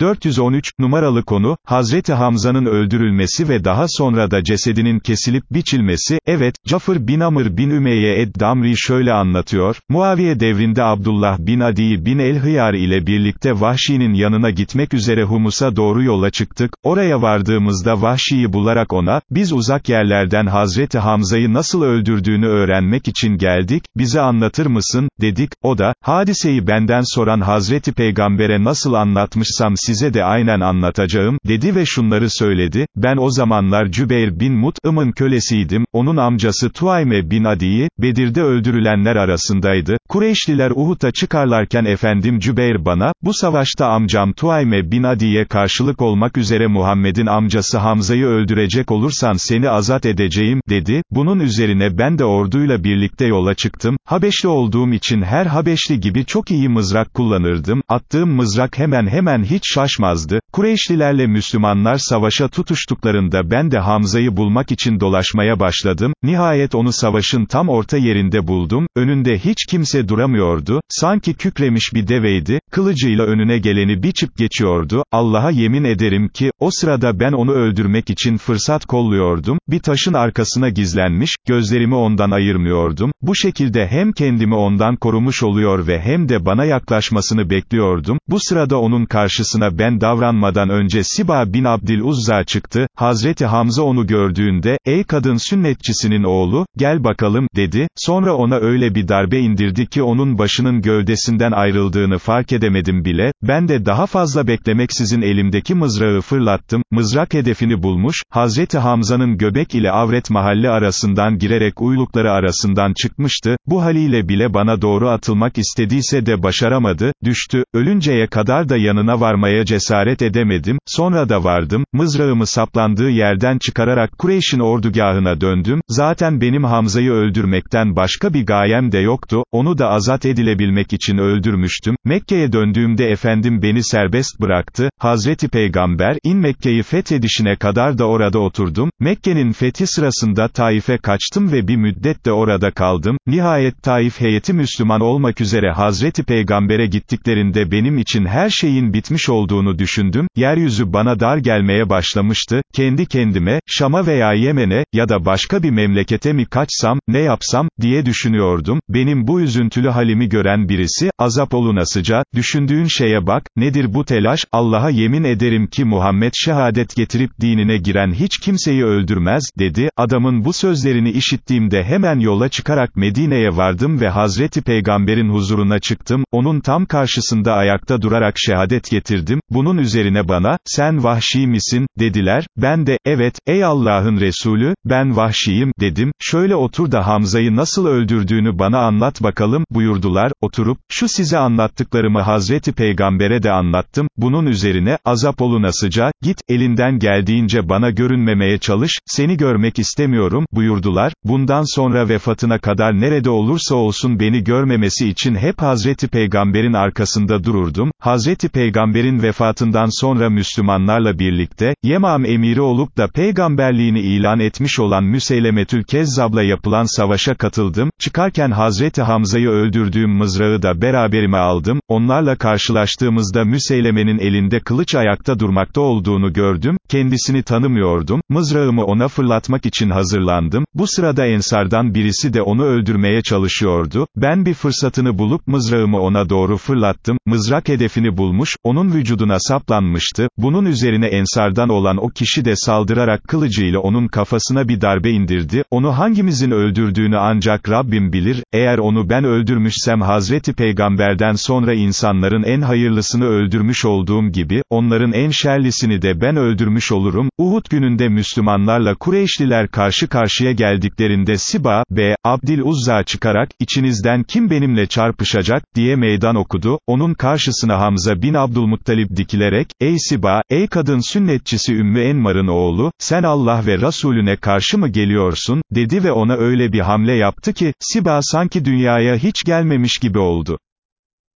413, numaralı konu, Hazreti Hamza'nın öldürülmesi ve daha sonra da cesedinin kesilip biçilmesi, evet, Cafır bin Amr bin Ümeyye ed-Damri şöyle anlatıyor, Muaviye devrinde Abdullah bin Adi bin el-Hıyar ile birlikte Vahşi'nin yanına gitmek üzere Humus'a doğru yola çıktık, oraya vardığımızda Vahşi'yi bularak ona, biz uzak yerlerden Hazreti Hamza'yı nasıl öldürdüğünü öğrenmek için geldik, bize anlatır mısın, dedik, o da, hadiseyi benden soran Hazreti Peygamber'e nasıl anlatmışsam size de aynen anlatacağım, dedi ve şunları söyledi, ben o zamanlar Cübeyr bin Mut'ımın kölesiydim, onun amcası Tuayme bin Adi'yi, Bedir'de öldürülenler arasındaydı, Kureyşliler Uhud'a çıkarlarken efendim Cübeyr bana, bu savaşta amcam Tuayme bin Adi'ye karşılık olmak üzere Muhammed'in amcası Hamza'yı öldürecek olursan seni azat edeceğim, dedi, bunun üzerine ben de orduyla birlikte yola çıktım, Habeşli olduğum için her Habeşli gibi çok iyi mızrak kullanırdım, attığım mızrak hemen hemen hiç şaşmazdı, Kureyşlilerle Müslümanlar savaşa tutuştuklarında ben de Hamza'yı bulmak için dolaşmaya başladım, nihayet onu savaşın tam orta yerinde buldum, önünde hiç kimse duramıyordu, sanki kükremiş bir deveydi, kılıcıyla önüne geleni biçip geçiyordu, Allah'a yemin ederim ki, o sırada ben onu öldürmek için fırsat kolluyordum, bir taşın arkasına gizlenmiş, gözlerimi ondan ayırmıyordum, bu şekilde hem kendimi ondan korumuş oluyor ve hem de bana yaklaşmasını bekliyordum, bu sırada onun karşısına ben davranmadan önce Siba bin Abdil Uzza çıktı, Hazreti Hamza onu gördüğünde, ey kadın sünnetçisinin oğlu, gel bakalım, dedi, sonra ona öyle bir darbe indirdi ki onun başının gövdesinden ayrıldığını fark edemedim bile, ben de daha fazla beklemeksizin elimdeki mızrağı fırlattım, mızrak hedefini bulmuş, Hazreti Hamza'nın göbek ile avret mahalli arasından girerek uylukları arasından çıkmıştı, bu haliyle bile bana doğru atılmak istediyse de başaramadı, düştü, ölünceye kadar da yanına varmaya cesaret edemedim, sonra da vardım, mızrağımı saplandığı yerden çıkararak Kureyş'in ordugahına döndüm, zaten benim Hamza'yı öldürmekten başka bir gayem de yoktu, onu da azat edilebilmek için öldürmüştüm, Mekke'ye döndüğümde efendim beni serbest bıraktı, Hazreti Peygamber, in Mekke'yi fethedişine kadar da orada oturdum, Mekke'nin fethi sırasında Taif'e kaçtım ve bir müddet de orada kaldım, nihayet Taif heyeti Müslüman olmak üzere Hazreti Peygamber'e gittiklerinde benim için her şeyin bitmiş olduğunu düşündüm, yeryüzü bana dar gelmeye başlamıştı, kendi kendime, Şam'a veya Yemen'e, ya da başka bir memlekete mi kaçsam, ne yapsam, diye düşünüyordum, benim bu üzüntülü halimi gören birisi, azap olunasıca, düşündüğün şeye bak, nedir bu telaş, Allah'a yemin ederim ki Muhammed şehadet getirip dinine giren hiç kimseyi öldürmez, dedi, adamın bu sözlerini işittiğimde hemen yola çıkarak Medine'ye vardım ve Hazreti Peygamber'in huzuruna çıktım, onun tam karşısında ayakta durarak şehadet getirdim, bunun üzerine bana, sen vahşi misin, dediler, ben de, evet, ey Allah'ın Resulü, ben vahşiyim, dedim, şöyle otur da Hamza'yı nasıl öldürdüğünü bana anlat bakalım, buyurdular, oturup, şu size anlattıklarımı Hazreti Peygamber'e de anlattım, bunun üzerine, azap olunasıca, git, elinden geldiğince bana görünmemeye çalış, seni görmek istemiyorum, buyurdular, bundan sonra vefatına kadar nerede olursa olsun beni görmemesi için hep Hazreti Peygamber'in arkasında dururdum, Hazreti Peygamber'in vefatından sonra Müslümanlarla birlikte, Yemam emiri olup da peygamberliğini ilan etmiş olan Müseylemetül Kezzab'la yapılan savaşa katıldım, çıkarken Hazreti Hamza'yı öldürdüğüm mızrağı da beraberime aldım, onlarla karşılaştığımızda Müseyleme'nin elinde kılıç ayakta durmakta olduğunu gördüm, kendisini tanımıyordum, mızrağımı ona fırlatmak için hazırlandım, bu sırada Ensardan birisi de onu öldürmeye çalışıyordu, ben bir fırsatını bulup mızrağımı ona doğru fırlattım, mızrak hedefini bulmuş, onun vücuduna saplanmıştı, bunun üzerine Ensardan olan o kişi de saldırarak kılıcıyla onun kafasına bir darbe indirdi, onu hangimizin öldürdüğünü ancak Rabbim bilir, eğer onu ben öldürmüşsem Hazreti Peygamberden sonra insanların en hayırlısını öldürmüş olduğum gibi, onların en şerlisini de ben öldürmüş olurum, Uhud gününde Müslümanlarla Kureyşliler karşı karşıya geldiklerinde Siba, B. Abdil Uzza çıkarak, içinizden kim benimle çarpışacak, diye meydan okudu, onun karşısına Hamza bin Abdülmuttalib dikilerek, ey Siba, ey kadın sünnetçisi Ümmü Enmar'ın oğlu, sen Allah ve Resulüne karşı mı geliyorsun, dedi ve ona öyle bir hamle yaptı ki, Siba sanki dünyaya hiç gelmemiş gibi oldu.